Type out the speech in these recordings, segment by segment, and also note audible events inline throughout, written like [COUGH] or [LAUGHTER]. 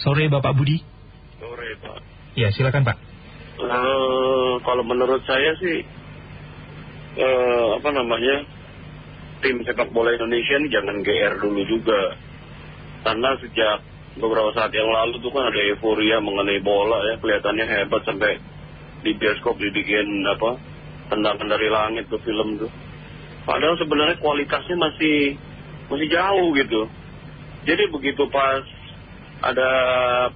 Sore Bapak Budi. Sore Pak. Ya silakan Pak. Uh, kalau menurut saya sih, uh, apa namanya, tim sepak bola Indonesia ini jangan GR dulu juga. Karena sejak beberapa saat yang lalu tuh kan ada euforia mengenai bola ya, kelihatannya hebat sampai di bioskop dibikin apa, tendangan dari langit tuh film tuh. Padahal sebenarnya kualitasnya masih masih jauh gitu. Jadi begitu pas ada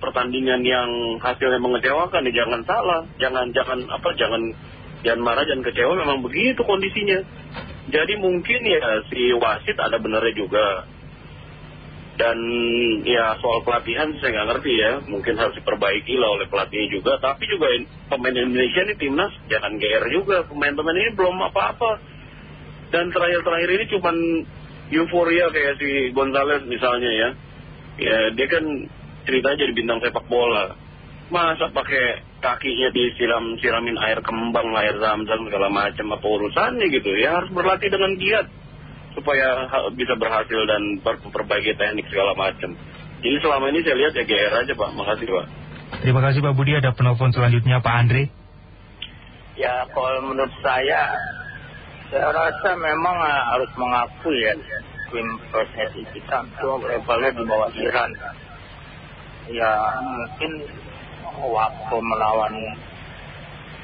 pertandingan yang hasilnya mengecewakan, ya jangan salah, jangan jangan apa, jangan jangan marah, jangan kecewa, memang begitu kondisinya. Jadi mungkin ya si wasit ada benernya juga. Dan ya soal pelatihan saya nggak ngerti ya, mungkin harus diperbaiki lah oleh pelatihnya juga. Tapi juga pemain Indonesia ini timnas jangan GR juga, pemain-pemain ini belum apa-apa. Dan terakhir-terakhir ini cuman euforia kayak si Gonzales misalnya ya. Ya dia kan ceritanya jadi bintang sepak bola. Masa pakai kakinya disiram siramin air kembang, air zam-zam segala macam apa urusannya gitu. Ya harus berlatih dengan giat supaya bisa berhasil dan memperbaiki teknik segala macam. Jadi selama ini saya lihat ya GR aja Pak. Makasih Pak. Terima kasih Pak Budi. Ada penelpon selanjutnya Pak Andre. Ya kalau menurut saya, saya rasa memang harus mengakui ya tim PSSI kita itu levelnya di bawah Iran. Ya mungkin waktu melawan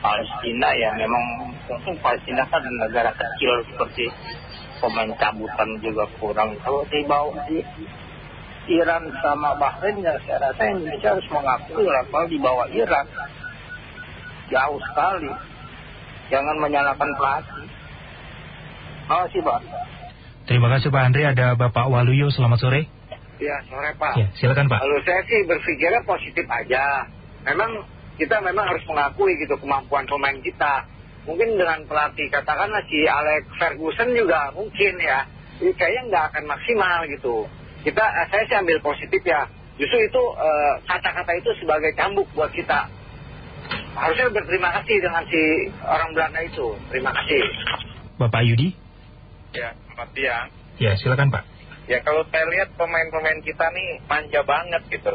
Palestina ya memang mungkin Palestina kan negara kecil seperti pemain cabutan juga kurang. Kalau di bawah di Iran sama Bahrain ya saya rasa Indonesia harus mengakui level di bawah Iran. Jauh sekali. Jangan menyalahkan pelatih. Terima kasih Pak. Terima kasih Pak Andre. Ada Bapak Waluyo. Selamat sore. Ya sore Pak. Ya silakan Pak. Kalau saya sih berpikirnya positif aja. Memang kita memang harus mengakui gitu kemampuan pemain kita. Mungkin dengan pelatih katakanlah si Alex Ferguson juga mungkin ya. Jadi kayaknya nggak akan maksimal gitu. Kita, saya sih ambil positif ya. Justru itu kata-kata itu sebagai cambuk buat kita. Harusnya berterima kasih dengan si orang Belanda itu. Terima kasih. Bapak Yudi. Ya, selamat siang. Ya silakan Pak. Ya kalau saya lihat pemain-pemain kita nih manja banget gitu.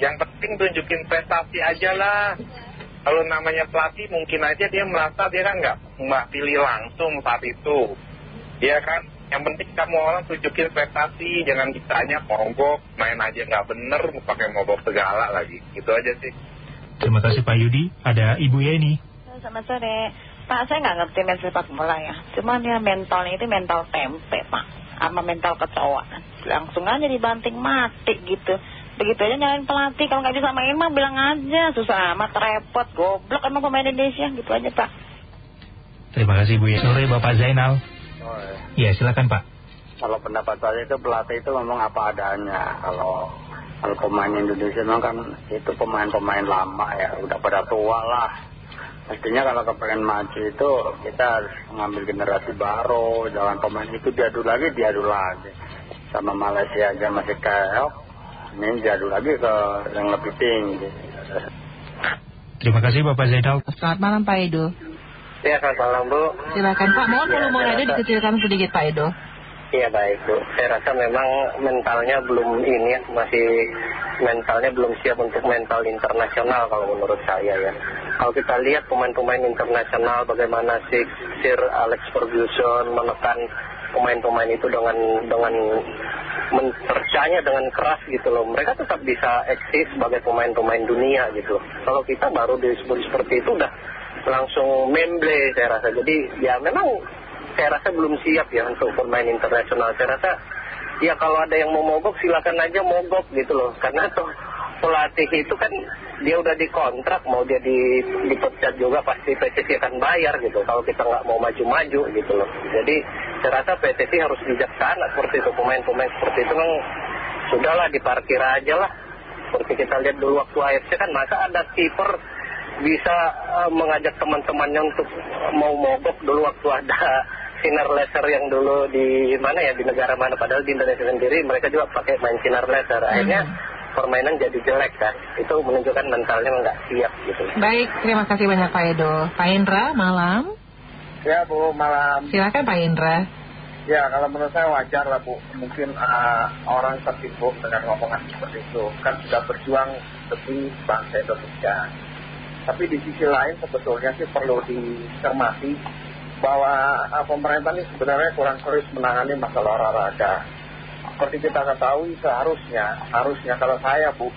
Yang penting tunjukin prestasi aja lah. Kalau namanya pelatih mungkin aja dia merasa dia kan nggak mbak pilih langsung saat itu. Dia kan yang penting kamu orang tunjukin prestasi, jangan ditanya mogok, main aja nggak bener, pakai mogok segala lagi. Gitu aja sih. Terima kasih Pak Yudi. Ada Ibu Yeni. Selamat sore. Pak, saya nggak ngerti main sepak bola ya. Cuman ya mentalnya itu mental tempe, Pak. Sama mental kecoa. Langsung aja dibanting mati gitu. Begitu aja nyalain pelatih. Kalau nggak bisa main mah bilang aja. Susah amat, repot, goblok emang pemain Indonesia. Gitu aja, Pak. Terima kasih Bu Yeni. Sore Bapak Zainal. Oh, Ya silakan Pak. Kalau pendapat saya itu pelatih itu memang apa adanya. Kalau kalau pemain Indonesia memang kan itu pemain-pemain lama ya, udah pada tua lah. Mestinya kalau kepengen maju itu kita harus mengambil generasi baru, jangan pemain itu diadu lagi, diadu lagi. Sama Malaysia aja masih keok, ini diadu lagi ke yang lebih tinggi. Terima kasih Bapak Zainal. Selamat malam Pak Edo. Ya, selamat malam Bu. Silakan Pak, mohon volume radio dikecilkan sedikit Pak Edo. Iya baik Bu. Saya rasa memang mentalnya belum ini ya, masih mentalnya belum siap untuk mental internasional kalau menurut saya ya. Kalau kita lihat pemain-pemain internasional bagaimana si Sir Alex Ferguson menekan pemain-pemain itu dengan dengan mentercanya dengan keras gitu loh. Mereka tetap bisa eksis sebagai pemain-pemain dunia gitu. Kalau kita baru disebut seperti itu udah langsung memble saya rasa. Jadi ya memang saya rasa belum siap ya untuk bermain internasional. Saya rasa ya kalau ada yang mau mogok silakan aja mogok gitu loh. Karena tuh pelatih itu kan dia udah dikontrak mau dia di, dipecat juga pasti PSSI akan bayar gitu. Kalau kita nggak mau maju-maju gitu loh. Jadi saya rasa PSSI harus bijaksana seperti itu pemain-pemain seperti itu memang sudahlah diparkir aja lah. Seperti kita lihat dulu waktu AFC kan masa ada kiper bisa mengajak teman-temannya untuk mau mogok dulu waktu ada [LAUGHS] sinar laser yang dulu di mana ya di negara mana padahal di Indonesia sendiri mereka juga pakai main sinar laser akhirnya permainan jadi jelek kan itu menunjukkan mentalnya nggak siap gitu Baik, terima kasih banyak Pak Edo. Pak Indra, malam. ya Bu malam Silakan Pak Indra. Ya, kalau menurut saya wajar lah Bu. Mungkin uh, orang tertipu dengan ngomongan seperti itu. Kan sudah berjuang demi bangsa Indonesia. Tapi di sisi lain sebetulnya sih perlu dicermati bahwa uh, pemerintah ini sebenarnya kurang serius menangani masalah olahraga. Seperti kita ketahui seharusnya, harusnya kalau saya Bu,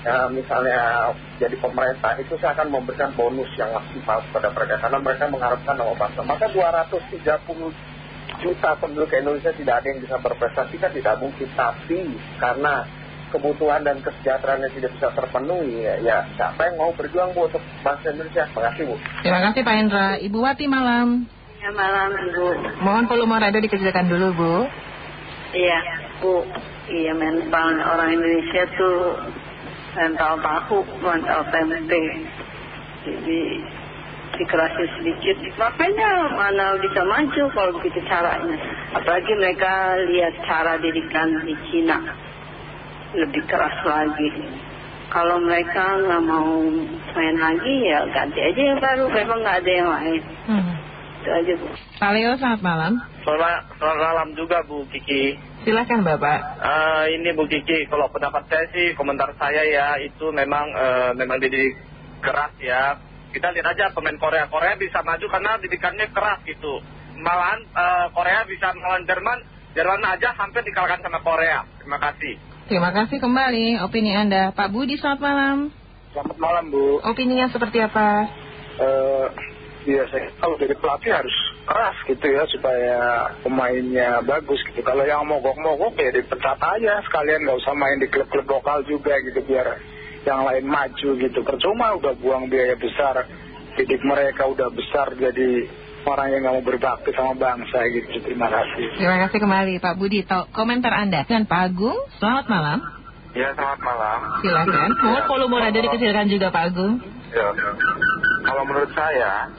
ya, misalnya jadi pemerintah itu saya akan memberikan bonus yang maksimal kepada mereka karena mereka mengharapkan nama bangsa. Maka 230 juta penduduk Indonesia tidak ada yang bisa berprestasi kan tidak mungkin. Tapi karena kebutuhan dan kesejahteraan yang tidak bisa terpenuhi, ya, ya siapa yang mau berjuang Bu untuk bangsa Indonesia? Terima kasih Bu. Terima kasih Pak Hendra. Ibu Wati malam. Ya malam Ibu. Mohon volume radio dikecilkan dulu Bu. Iya Bu. Iya mental orang Indonesia tuh mental tahu, mental tempe. Jadi dikerasin sedikit makanya mana bisa maju kalau begitu caranya apalagi mereka lihat cara didikan di Cina lebih keras lagi kalau mereka nggak mau main lagi ya ganti aja yang baru memang nggak ada yang lain Hmm. itu aja Bu Pak Leo selamat malam. Selamat, selamat malam juga Bu Kiki. Silahkan Bapak. Eh, ini Bu Kiki, kalau pendapat saya sih, komentar saya ya, itu memang eh, memang dididik keras ya. Kita lihat aja pemain Korea. Korea bisa maju karena didikannya keras gitu. Malahan eh, Korea bisa melawan Jerman, Jerman aja hampir dikalahkan sama Korea. Terima kasih. Terima kasih kembali opini Anda. Pak Budi selamat malam. Selamat malam Bu. Opininya seperti apa? Eh, Iya, saya kalau jadi pelatih harus keras gitu ya supaya pemainnya bagus gitu. Kalau yang mogok-mogok ya dipecat aja sekalian nggak usah main di klub-klub lokal juga gitu biar yang lain maju gitu. Percuma udah buang biaya besar, didik mereka udah besar jadi orang yang nggak mau berbakti sama bangsa gitu. Terima kasih. Terima kasih kembali Pak Budi. To- komentar Anda. Dan Pak Agung, selamat malam. Ya, selamat malam. Silakan. Mohon volume radio dikecilkan juga Pak Agung. Ya, kalau menurut saya,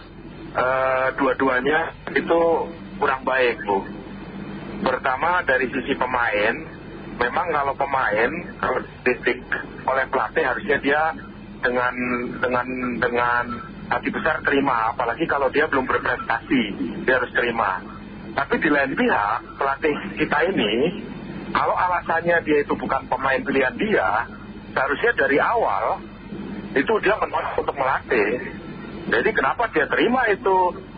dua-duanya itu kurang baik, Bu. Pertama dari sisi pemain, memang kalau pemain kalau didik oleh pelatih harusnya dia dengan dengan dengan hati besar terima, apalagi kalau dia belum berprestasi, dia harus terima. Tapi di lain pihak, pelatih kita ini, kalau alasannya dia itu bukan pemain pilihan dia, seharusnya dari awal itu dia menolak untuk melatih. Jadi kenapa dia terima itu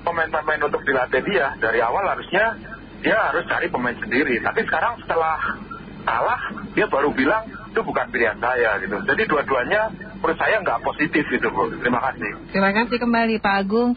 pemain-pemain untuk dilatih dia? Dari awal harusnya dia harus cari pemain sendiri. Tapi sekarang setelah kalah, dia baru bilang itu bukan pilihan saya gitu. Jadi dua-duanya menurut saya nggak positif gitu Bu. Terima kasih. Terima kasih kembali Pak Agung.